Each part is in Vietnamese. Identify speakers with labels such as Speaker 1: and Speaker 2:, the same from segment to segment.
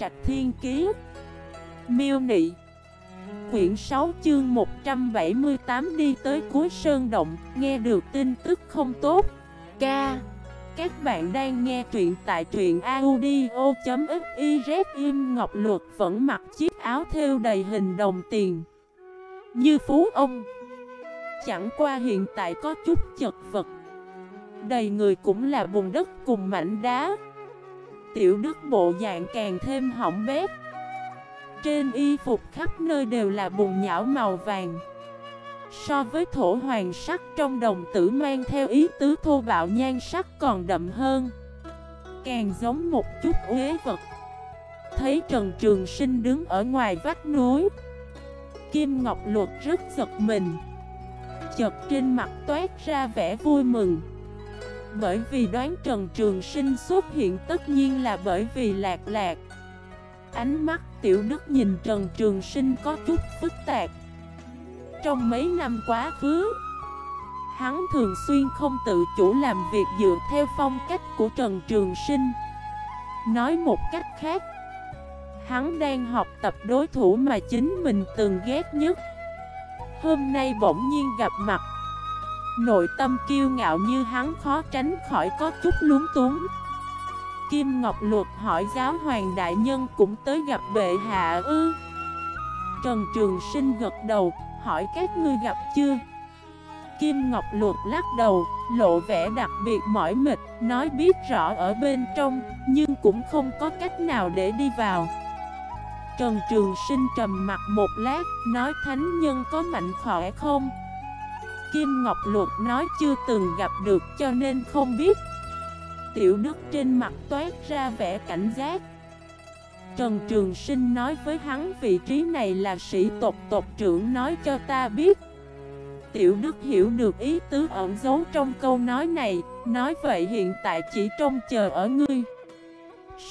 Speaker 1: Trạch Thiên Kiế Miêu Nị. Quyển 6 chương 178 đi tới cuối sơn động, Nghe được tin tức không tốt. Ca, Các bạn đang nghe truyện tại truyện audio.xyz Im. Ngọc Luật vẫn mặc chiếc áo thêu đầy hình đồng tiền. Như phú ông. Chẳng qua hiện tại có chút chật vật. Đầy người cũng là bùn đất cùng mảnh đá. Tiểu đức bộ dạng càng thêm hỏng bét. Trên y phục khắp nơi đều là bùn nhão màu vàng. So với thổ hoàng sắc trong đồng tử mang theo ý tứ thô bạo, nhan sắc còn đậm hơn. Càng giống một chút uế vật. Thấy Trần Trường Sinh đứng ở ngoài vách núi, Kim Ngọc Luật rất giật mình. Chợt trên mặt toát ra vẻ vui mừng bởi vì đoán Trần Trường Sinh xuất hiện tất nhiên là bởi vì lạc lạc. Ánh mắt tiểu đức nhìn Trần Trường Sinh có chút phức tạp. Trong mấy năm quá khứ, Hắn thường xuyên không tự chủ làm việc dựa theo phong cách của Trần Trường Sinh. Nói một cách khác, Hắn đang học tập đối thủ mà chính mình từng ghét nhất. Hôm nay bỗng nhiên gặp mặt Nội tâm kiêu ngạo như hắn khó tránh khỏi có chút lúng túng Kim Ngọc Luật hỏi giáo hoàng đại nhân cũng tới gặp bệ hạ ư Trần Trường Sinh gật đầu, hỏi các ngươi gặp chưa Kim Ngọc Luật lắc đầu, lộ vẻ đặc biệt mỏi mệt, nói biết rõ ở bên trong, nhưng cũng không có cách nào để đi vào. Trần Trường Sinh trầm mặt một lát, nói thánh nhân có mạnh khỏe không? Kim Ngọc Luật nói chưa từng gặp được cho nên không biết. Tiểu Đức trên mặt toát ra vẻ cảnh giác. Trần Trường Sinh nói với hắn vị trí này là sĩ tộc tộc trưởng nói cho ta biết. Tiểu Đức hiểu được ý tứ ẩn giấu trong câu nói này, Nói vậy hiện tại chỉ trông chờ ở ngươi.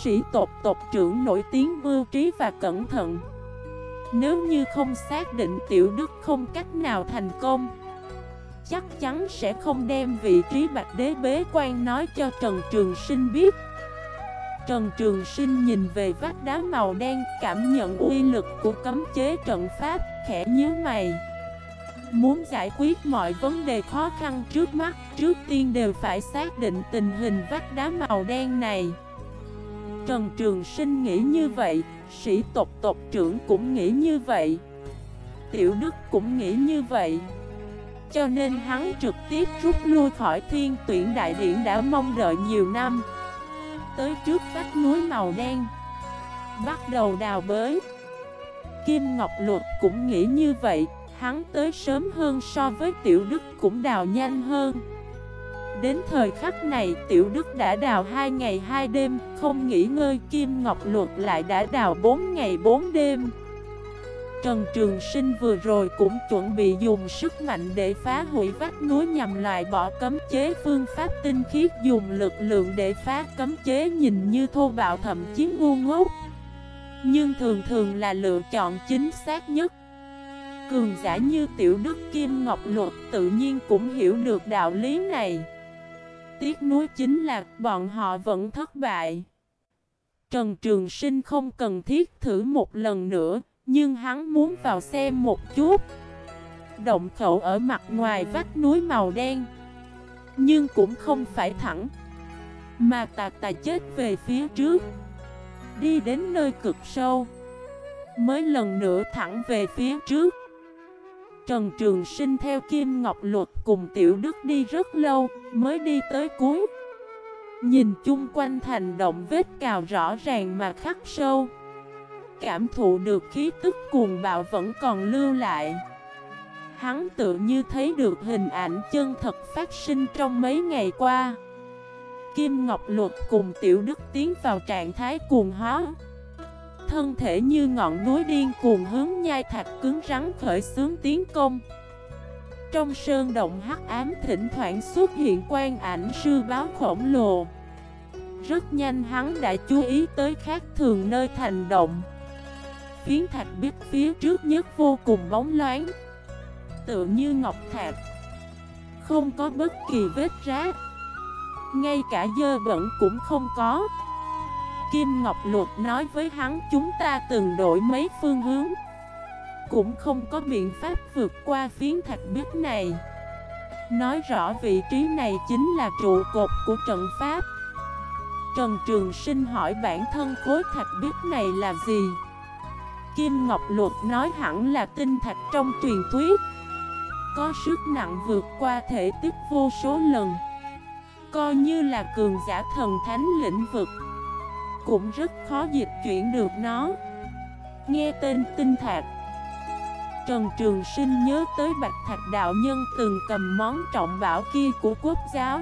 Speaker 1: Sĩ tộc tộc trưởng nổi tiếng mưu trí và cẩn thận. Nếu như không xác định Tiểu Đức không cách nào thành công chắc chắn sẽ không đem vị trí bạch đế bế quan nói cho Trần Trường Sinh biết. Trần Trường Sinh nhìn về vách đá màu đen, cảm nhận uy lực của cấm chế trận pháp, khẽ nhíu mày. Muốn giải quyết mọi vấn đề khó khăn trước mắt, trước tiên đều phải xác định tình hình vách đá màu đen này. Trần Trường Sinh nghĩ như vậy, sĩ tộc tộc trưởng cũng nghĩ như vậy. Tiểu Đức cũng nghĩ như vậy. Cho nên hắn trực tiếp rút lui khỏi thiên tuyển đại điển đã mong đợi nhiều năm. Tới trước vách núi màu đen, Bắt đầu đào bới. Kim Ngọc Luật cũng nghĩ như vậy, Hắn tới sớm hơn so với Tiểu Đức cũng đào nhanh hơn. Đến thời khắc này, Tiểu Đức đã đào 2 ngày 2 đêm, Không nghỉ ngơi, Kim Ngọc Luật lại đã đào 4 ngày 4 đêm. Trần Trường Sinh vừa rồi cũng chuẩn bị dùng sức mạnh để phá hủy vách núi nhằm loại bỏ cấm chế phương pháp tinh khiết, dùng lực lượng để phá cấm chế nhìn như thô bạo thậm chí ngu ngốc. Nhưng thường thường là lựa chọn chính xác nhất. Cường giả như Tiểu Đức Kim Ngọc Luật tự nhiên cũng hiểu được đạo lý này. Tiếc nuối chính là bọn họ vẫn thất bại. Trần Trường Sinh không cần thiết thử một lần nữa nhưng hắn muốn vào xem một chút. Động khẩu ở mặt ngoài vách núi màu đen. Nhưng cũng không phải thẳng. Mà tạc tà chết về phía trước. Đi đến nơi cực sâu. Mới lần nữa thẳng về phía trước. Trần Trường Sinh theo Kim Ngọc Luật cùng Tiểu Đức đi rất lâu, Mới đi tới cuối. Nhìn chung quanh thành động vết cào rõ ràng mà khắc sâu. Cảm thụ được khí tức cuồng bạo vẫn còn lưu lại. Hắn tự như thấy được hình ảnh chân thật phát sinh trong mấy ngày qua. Kim Ngọc Luật cùng Tiểu Đức tiến vào trạng thái cuồng hóa. Thân thể như ngọn núi điên cuồng hướng nhai thạch cứng rắn khởi xướng tiến công. Trong sơn động hắc ám thỉnh thoảng xuất hiện quan ảnh sư báo khổng lồ. Rất nhanh hắn đã chú ý tới khác thường nơi thành động phiến thạch biết phía trước nhất vô cùng bóng loáng. Tựa như ngọc thạch. Không có bất kỳ vết rác. Ngay cả dơ bẩn cũng không có. Kim Ngọc Luật nói với hắn, chúng ta từng đổi mấy phương hướng. Cũng không có biện pháp vượt qua phiến thạch biết này. Nói rõ vị trí này chính là trụ cột của trận pháp. Trần Trường Sinh hỏi bản thân khối thạch biết này là gì? Kim Ngọc Luật nói hẳn là tinh thạch trong truyền thuyết. Có sức nặng vượt qua thể tích vô số lần. Coi như là cường giả thần thánh lĩnh vực. Cũng rất khó dịch chuyển được nó. Nghe tên tinh thạch. Trần Trường Sinh nhớ tới Bạch Thạch Đạo Nhân từng cầm món trọng bảo kia của quốc giáo.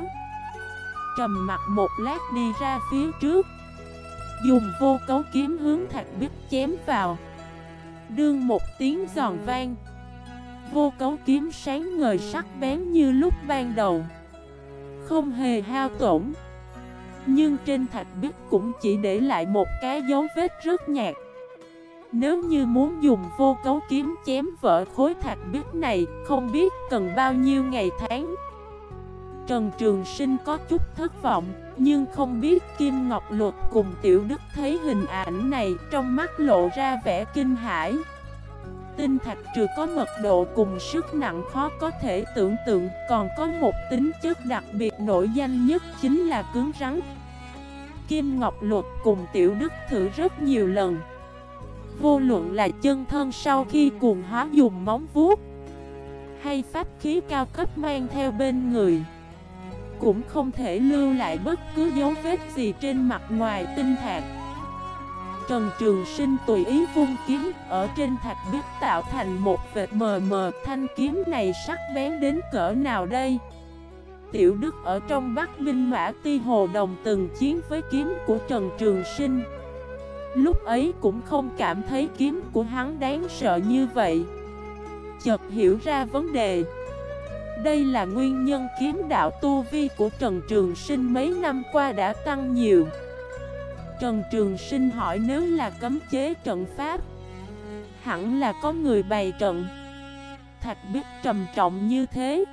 Speaker 1: Trầm mặt một lát đi ra phía trước. Dùng vô cấu kiếm hướng thạch bích chém vào. Đương một tiếng giòn vang, Vô cấu kiếm sáng ngời sắc bén như lúc ban đầu. Không hề hao tổn, Nhưng trên thạch bích cũng chỉ để lại một cái dấu vết rất nhạt. Nếu như muốn dùng vô cấu kiếm chém vỡ khối thạch bích này, Không biết cần bao nhiêu ngày tháng. Trần Trường Sinh có chút thất vọng, Nhưng không biết Kim Ngọc Luật cùng Tiểu Đức thấy hình ảnh này Trong mắt lộ ra vẻ kinh hãi. Tinh thạch trừ có mật độ cùng sức nặng khó có thể tưởng tượng, Còn có một tính chất đặc biệt nổi danh nhất chính là cứng rắn. Kim Ngọc Luật cùng Tiểu Đức thử rất nhiều lần. Vô luận là chân thân sau khi cuồng hóa dùng móng vuốt, Hay pháp khí cao cấp mang theo bên người cũng không thể lưu lại bất cứ dấu vết gì trên mặt ngoài tinh thạch. Trần Trường Sinh tùy ý vung kiếm ở trên thạch biết tạo thành một vệt mờ mờ thanh kiếm này sắc bén đến cỡ nào đây? Tiểu Đức ở trong Bắc Minh Mã Ti Hồ Đồng từng chiến với kiếm của Trần Trường Sinh. Lúc ấy cũng không cảm thấy kiếm của hắn đáng sợ như vậy. Chợt hiểu ra vấn đề đây là nguyên nhân kiếm đạo tu vi của Trần Trường Sinh mấy năm qua đã tăng nhiều. Trần Trường Sinh hỏi nếu là cấm chế trận pháp, Hẳn là có người bày trận. Thạch biết trầm trọng như thế.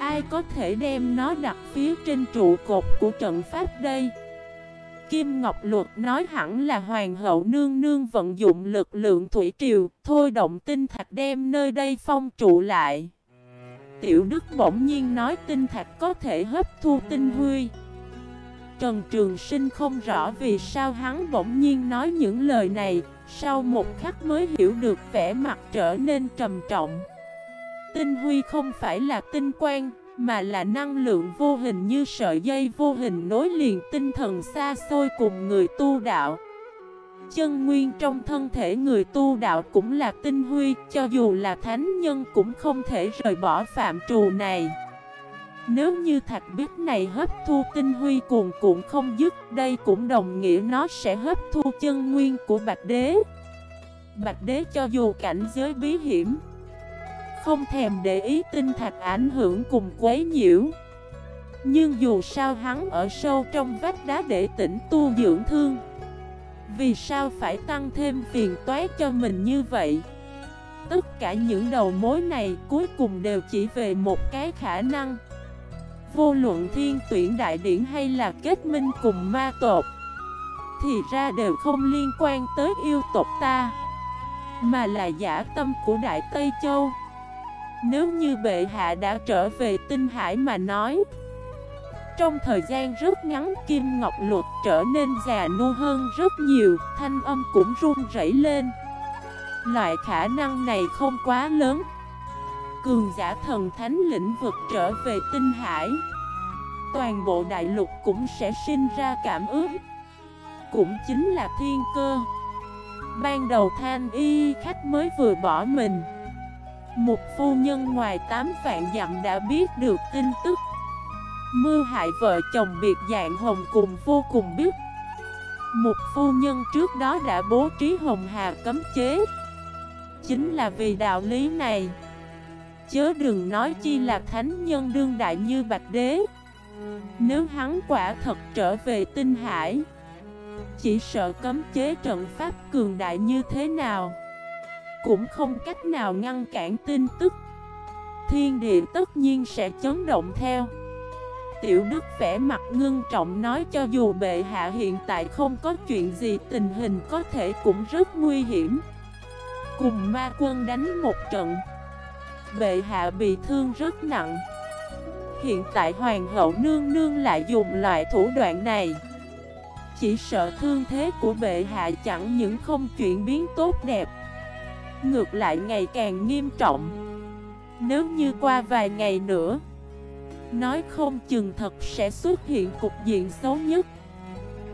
Speaker 1: Ai có thể đem nó đặt phía trên trụ cột của trận pháp đây? Kim Ngọc Luật nói hẳn là Hoàng hậu nương nương vận dụng lực lượng thủy triều, Thôi động tinh thạch đem nơi đây phong trụ lại. Tiểu Đức bỗng nhiên nói tinh thạch có thể hấp thu tinh huy. Trần Trường Sinh không rõ vì sao hắn bỗng nhiên nói những lời này, Sau một khắc mới hiểu được vẻ mặt trở nên trầm trọng. Tinh huy không phải là tinh quang, Mà là năng lượng vô hình như sợi dây vô hình nối liền tinh thần xa xôi cùng người tu đạo chân nguyên trong thân thể người tu đạo cũng là tinh huy, cho dù là thánh nhân cũng không thể rời bỏ phạm trù này. Nếu như thạch biết này hấp thu tinh huy cuồn cuộn không dứt, đây cũng đồng nghĩa nó sẽ hấp thu chân nguyên của Bạch Đế. Bạch Đế cho dù cảnh giới bí hiểm, không thèm để ý tinh thạch ảnh hưởng cùng quấy nhiễu. Nhưng dù sao hắn ở sâu trong vách đá để tỉnh tu dưỡng thương vì sao phải tăng thêm phiền toái cho mình như vậy? Tất cả những đầu mối này cuối cùng đều chỉ về một cái khả năng Vô luận thiên tuyển đại điển hay là kết minh cùng ma tộc, Thì ra đều không liên quan tới yêu tộc ta, Mà là giả tâm của Đại Tây Châu Nếu như bệ hạ đã trở về tinh hải mà nói trong thời gian rất ngắn, Kim Ngọc Luật trở nên già nua hơn rất nhiều, Thanh âm cũng run rẩy lên. Loại khả năng này không quá lớn. Cường giả thần thánh lĩnh vực trở về tinh hải. Toàn bộ đại lục cũng sẽ sinh ra cảm ứng. Cũng chính là thiên cơ. Ban đầu than y, khách mới vừa bỏ mình. Một phu nhân ngoài 8 vạn dặm đã biết được tin tức. Mưu hại vợ chồng biệt dạng hồng cùng vô cùng biết. Một phu nhân trước đó đã bố trí hồng hà cấm chế. Chính là vì đạo lý này. Chớ đừng nói chi là thánh nhân đương đại như Bạch Đế. Nếu hắn quả thật trở về tinh hải, Chỉ sợ cấm chế trận pháp cường đại như thế nào? Cũng không cách nào ngăn cản tin tức. Thiên địa tất nhiên sẽ chấn động theo. Tiểu Đức vẻ mặt ngưng trọng nói cho dù bệ hạ hiện tại không có chuyện gì, tình hình có thể cũng rất nguy hiểm. Cùng ma quân đánh một trận, Bệ hạ bị thương rất nặng. Hiện tại hoàng hậu nương nương lại dùng loại thủ đoạn này. Chỉ sợ thương thế của bệ hạ chẳng những không chuyển biến tốt đẹp, Ngược lại ngày càng nghiêm trọng. Nếu như qua vài ngày nữa Nói không chừng thật sẽ xuất hiện cục diện xấu nhất.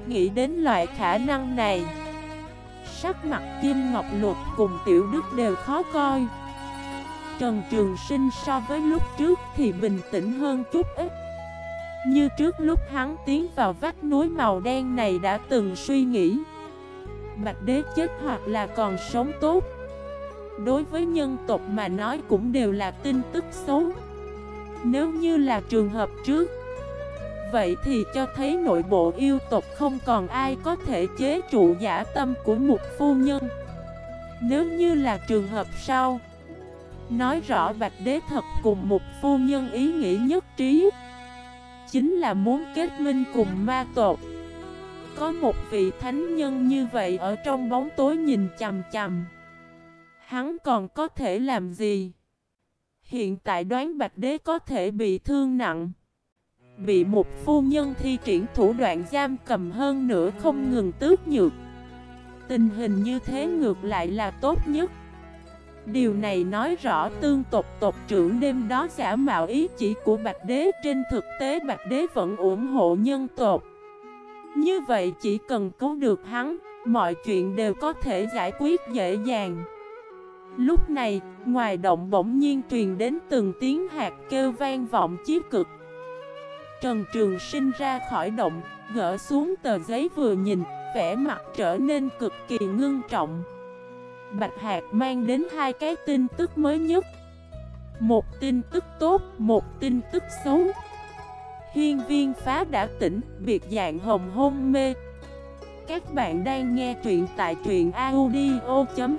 Speaker 1: Nghĩ đến loại khả năng này, Sắc mặt Kim Ngọc Luật cùng Tiểu Đức đều khó coi. Trần Trường Sinh so với lúc trước thì bình tĩnh hơn chút ít. Như trước lúc hắn tiến vào vách núi màu đen này đã từng suy nghĩ, Bạch đế chết hoặc là còn sống tốt. Đối với nhân tộc mà nói cũng đều là tin tức xấu. Nếu như là trường hợp trước Vậy thì cho thấy nội bộ yêu tộc không còn ai có thể chế trụ giả tâm của một phu nhân Nếu như là trường hợp sau Nói rõ Bạch Đế thật cùng một phu nhân ý nghĩ nhất trí Chính là muốn kết minh cùng ma tộc Có một vị thánh nhân như vậy ở trong bóng tối nhìn chằm chằm, Hắn còn có thể làm gì? Hiện tại đoán Bạch Đế có thể bị thương nặng. Bị một phu nhân thi triển thủ đoạn giam cầm hơn nữa không ngừng tước nhược. Tình hình như thế ngược lại là tốt nhất. Điều này nói rõ tương tộc tộc trưởng đêm đó giả mạo ý chỉ của Bạch Đế. Trên thực tế, Bạch Đế vẫn ủng hộ nhân tộc. Như vậy chỉ cần cứu được hắn, Mọi chuyện đều có thể giải quyết dễ dàng. Lúc này, ngoài động bỗng nhiên truyền đến từng tiếng hạt kêu vang vọng chí cực. Trần Trường sinh ra khỏi động, gỡ xuống tờ giấy vừa nhìn, vẻ mặt trở nên cực kỳ ngưng trọng. Bạch Hạc mang đến hai cái tin tức mới nhất. Một tin tức tốt, một tin tức xấu. Hiên viên phá đã tỉnh, biệt dạng hồng hôn mê. Các bạn đang nghe truyện tại truyện audio.fif